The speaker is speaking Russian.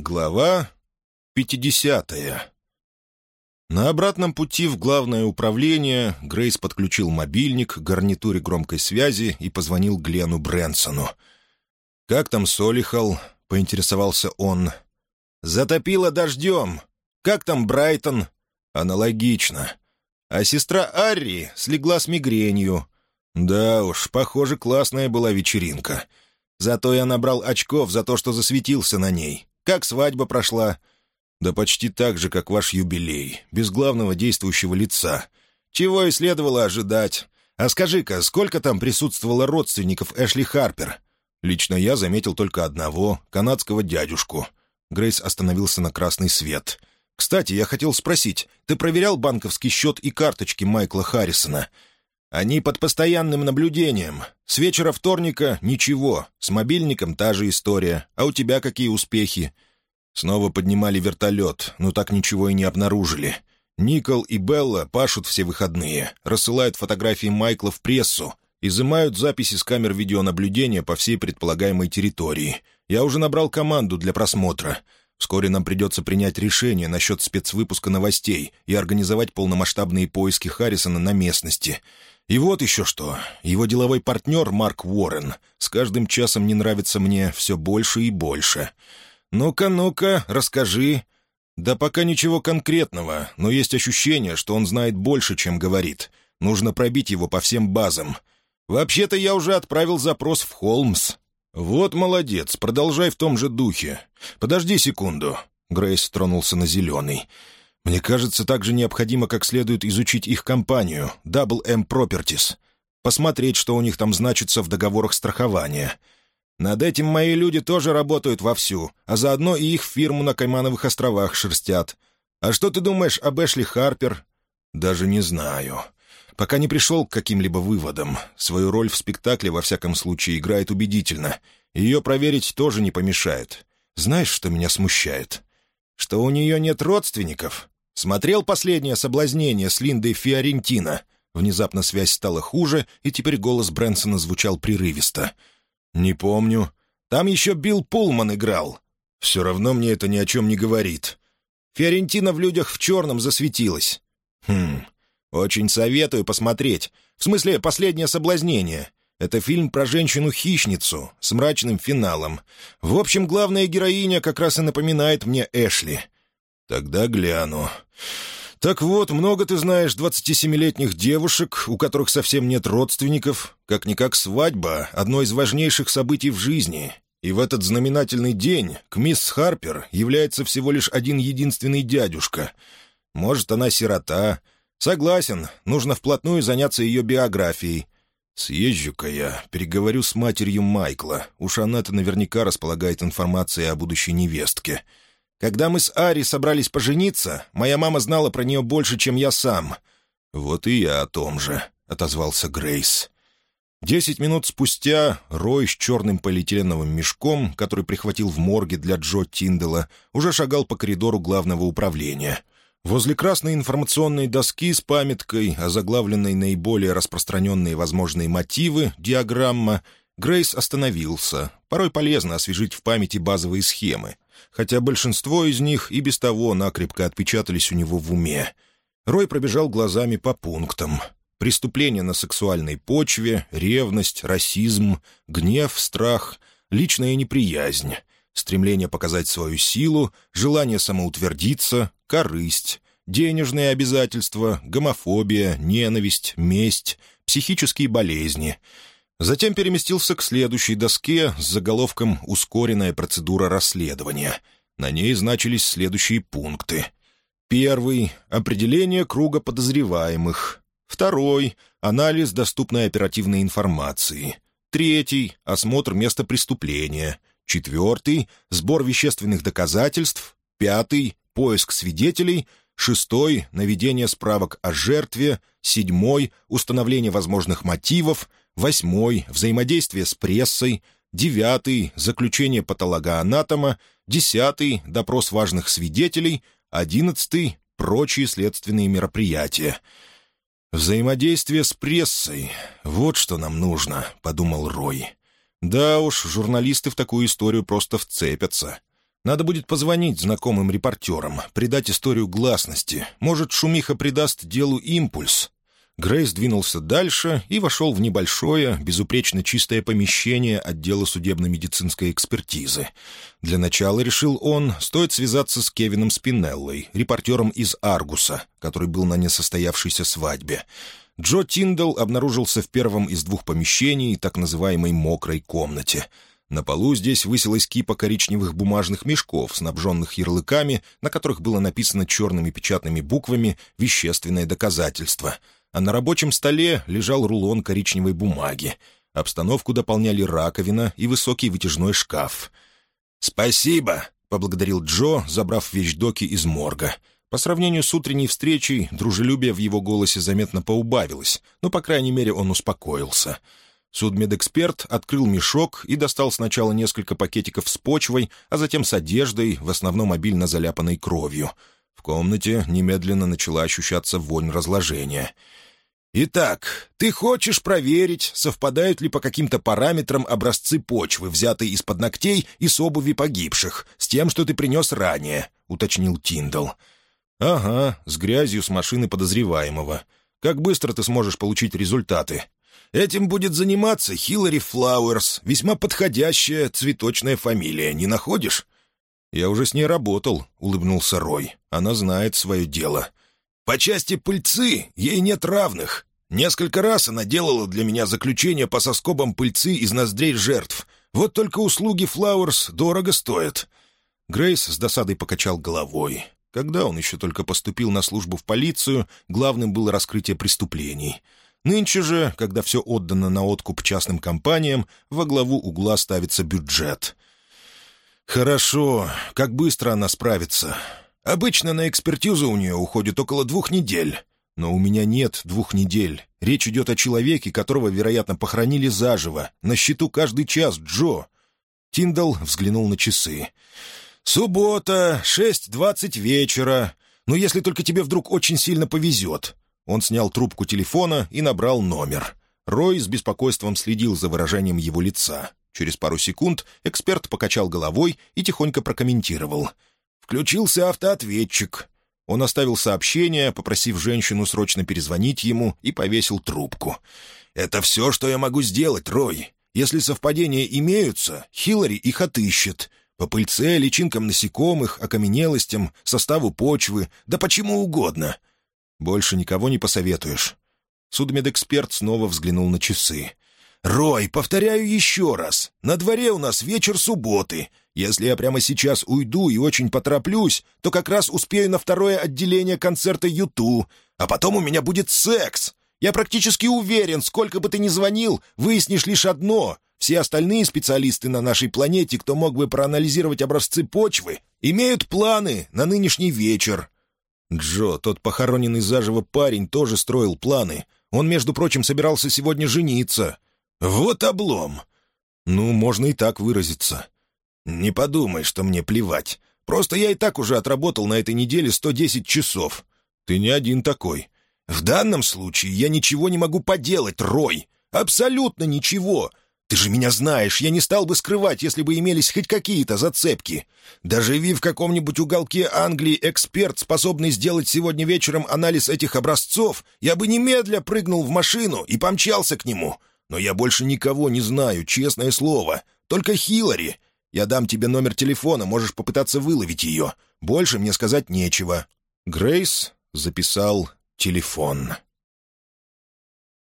Глава 50 На обратном пути в главное управление Грейс подключил мобильник к гарнитуре громкой связи и позвонил Глену Брэнсону. «Как там Солихал?» — поинтересовался он. «Затопило дождем. Как там Брайтон?» «Аналогично. А сестра Арри слегла с мигренью. Да уж, похоже, классная была вечеринка. Зато я набрал очков за то, что засветился на ней. Как свадьба прошла?» «Да почти так же, как ваш юбилей, без главного действующего лица. Чего и следовало ожидать. А скажи-ка, сколько там присутствовало родственников Эшли Харпер?» «Лично я заметил только одного, канадского дядюшку». Грейс остановился на красный свет. «Кстати, я хотел спросить, ты проверял банковский счет и карточки Майкла Харрисона?» «Они под постоянным наблюдением. С вечера вторника — ничего. С мобильником та же история. А у тебя какие успехи?» Снова поднимали вертолет, но так ничего и не обнаружили. Никол и Белла пашут все выходные, рассылают фотографии Майкла в прессу, изымают записи с камер видеонаблюдения по всей предполагаемой территории. Я уже набрал команду для просмотра. Вскоре нам придется принять решение насчет спецвыпуска новостей и организовать полномасштабные поиски Харрисона на местности. И вот еще что. Его деловой партнер Марк Уоррен с каждым часом не нравится мне все больше и больше. «Ну-ка, ну-ка, расскажи». «Да пока ничего конкретного, но есть ощущение, что он знает больше, чем говорит. Нужно пробить его по всем базам. Вообще-то я уже отправил запрос в Холмс». «Вот молодец, продолжай в том же духе. Подожди секунду». Грейс тронулся на зеленый. Мне кажется, также необходимо как следует изучить их компанию, Double M Properties, посмотреть, что у них там значится в договорах страхования. Над этим мои люди тоже работают вовсю, а заодно и их фирму на Каймановых островах шерстят. А что ты думаешь об Эшли Харпер? Даже не знаю. Пока не пришел к каким-либо выводам. Свою роль в спектакле, во всяком случае, играет убедительно. Ее проверить тоже не помешает. Знаешь, что меня смущает? Что у нее нет родственников? Смотрел последнее соблазнение с Линдой Фиорентино. Внезапно связь стала хуже, и теперь голос Брэнсона звучал прерывисто. «Не помню. Там еще Билл Пулман играл. Все равно мне это ни о чем не говорит. Фиорентина в «Людях в черном» засветилась. Хм, очень советую посмотреть. В смысле, «Последнее соблазнение». Это фильм про женщину-хищницу с мрачным финалом. В общем, главная героиня как раз и напоминает мне Эшли. Тогда гляну. Так вот, много ты знаешь 27-летних девушек, у которых совсем нет родственников. Как-никак свадьба — одно из важнейших событий в жизни. И в этот знаменательный день к мисс Харпер является всего лишь один единственный дядюшка. Может, она сирота. Согласен, нужно вплотную заняться ее биографией. «Съезжу-ка я, переговорю с матерью Майкла. Уж она-то наверняка располагает информацией о будущей невестке. Когда мы с Ари собрались пожениться, моя мама знала про нее больше, чем я сам». «Вот и я о том же», — отозвался Грейс. Десять минут спустя Рой с черным полиэтиленовым мешком, который прихватил в морге для Джо Тиндела, уже шагал по коридору главного управления — Возле красной информационной доски с памяткой, озаглавленной наиболее распространенные возможные мотивы, диаграмма, Грейс остановился. Порой полезно освежить в памяти базовые схемы, хотя большинство из них и без того накрепко отпечатались у него в уме. Рой пробежал глазами по пунктам. Преступления на сексуальной почве, ревность, расизм, гнев, страх, личная неприязнь — стремление показать свою силу, желание самоутвердиться, корысть, денежные обязательства, гомофобия, ненависть, месть, психические болезни. Затем переместился к следующей доске с заголовком «Ускоренная процедура расследования». На ней значились следующие пункты. Первый — определение круга подозреваемых. Второй — анализ доступной оперативной информации. Третий — осмотр места преступления четвертый — сбор вещественных доказательств, пятый — поиск свидетелей, шестой — наведение справок о жертве, седьмой — установление возможных мотивов, восьмой — взаимодействие с прессой, девятый — заключение патологоанатома, десятый — допрос важных свидетелей, одиннадцатый — прочие следственные мероприятия. «Взаимодействие с прессой — вот что нам нужно», — подумал Рой. Да уж, журналисты в такую историю просто вцепятся. Надо будет позвонить знакомым репортерам, придать историю гласности. Может, шумиха придаст делу импульс. Грейс двинулся дальше и вошел в небольшое, безупречно чистое помещение отдела судебно-медицинской экспертизы. Для начала, решил он, стоит связаться с Кевином Спинеллой, репортером из «Аргуса», который был на несостоявшейся свадьбе. Джо Тиндал обнаружился в первом из двух помещений, так называемой «мокрой комнате». На полу здесь высилась кипа коричневых бумажных мешков, снабженных ярлыками, на которых было написано черными печатными буквами «Вещественное доказательство», а на рабочем столе лежал рулон коричневой бумаги. Обстановку дополняли раковина и высокий вытяжной шкаф. «Спасибо», — поблагодарил Джо, забрав вещдоки из морга. По сравнению с утренней встречей, дружелюбие в его голосе заметно поубавилось, но, по крайней мере, он успокоился. Судмедэксперт открыл мешок и достал сначала несколько пакетиков с почвой, а затем с одеждой, в основном обильно заляпанной кровью. В комнате немедленно начала ощущаться вонь разложения. «Итак, ты хочешь проверить, совпадают ли по каким-то параметрам образцы почвы, взятые из-под ногтей и с обуви погибших, с тем, что ты принес ранее», — уточнил Тиндал. «Ага, с грязью с машины подозреваемого. Как быстро ты сможешь получить результаты?» «Этим будет заниматься Хиллари Флауэрс, весьма подходящая цветочная фамилия, не находишь?» «Я уже с ней работал», — улыбнулся Рой. «Она знает свое дело». «По части пыльцы ей нет равных. Несколько раз она делала для меня заключение по соскобам пыльцы из ноздрей жертв. Вот только услуги Флауэрс дорого стоят». Грейс с досадой покачал головой. Когда он еще только поступил на службу в полицию, главным было раскрытие преступлений. Нынче же, когда все отдано на откуп частным компаниям, во главу угла ставится бюджет. «Хорошо. Как быстро она справится? Обычно на экспертизу у нее уходит около двух недель. Но у меня нет двух недель. Речь идет о человеке, которого, вероятно, похоронили заживо. На счету каждый час, Джо». Тиндал взглянул на часы. «Суббота, шесть двадцать вечера. Ну, если только тебе вдруг очень сильно повезет». Он снял трубку телефона и набрал номер. Рой с беспокойством следил за выражением его лица. Через пару секунд эксперт покачал головой и тихонько прокомментировал. «Включился автоответчик». Он оставил сообщение, попросив женщину срочно перезвонить ему, и повесил трубку. «Это все, что я могу сделать, Рой. Если совпадения имеются, Хиллари их отыщет. По пыльце, личинкам насекомых, окаменелостям, составу почвы, да почему угодно. Больше никого не посоветуешь. Судмедэксперт снова взглянул на часы. «Рой, повторяю еще раз. На дворе у нас вечер субботы. Если я прямо сейчас уйду и очень потороплюсь, то как раз успею на второе отделение концерта Юту, а потом у меня будет секс. Я практически уверен, сколько бы ты ни звонил, выяснишь лишь одно. Все остальные специалисты на нашей планете, кто мог бы проанализировать образцы почвы, имеют планы на нынешний вечер». Джо, тот похороненный заживо парень, тоже строил планы. Он, между прочим, собирался сегодня жениться. «Вот облом!» «Ну, можно и так выразиться». «Не подумай, что мне плевать. Просто я и так уже отработал на этой неделе 110 часов. Ты не один такой. В данном случае я ничего не могу поделать, Рой. Абсолютно ничего. Ты же меня знаешь, я не стал бы скрывать, если бы имелись хоть какие-то зацепки. Даже ви в каком-нибудь уголке Англии эксперт, способный сделать сегодня вечером анализ этих образцов, я бы немедля прыгнул в машину и помчался к нему. Но я больше никого не знаю, честное слово. Только Хиллари. Я дам тебе номер телефона, можешь попытаться выловить ее. Больше мне сказать нечего». Грейс записал телефон.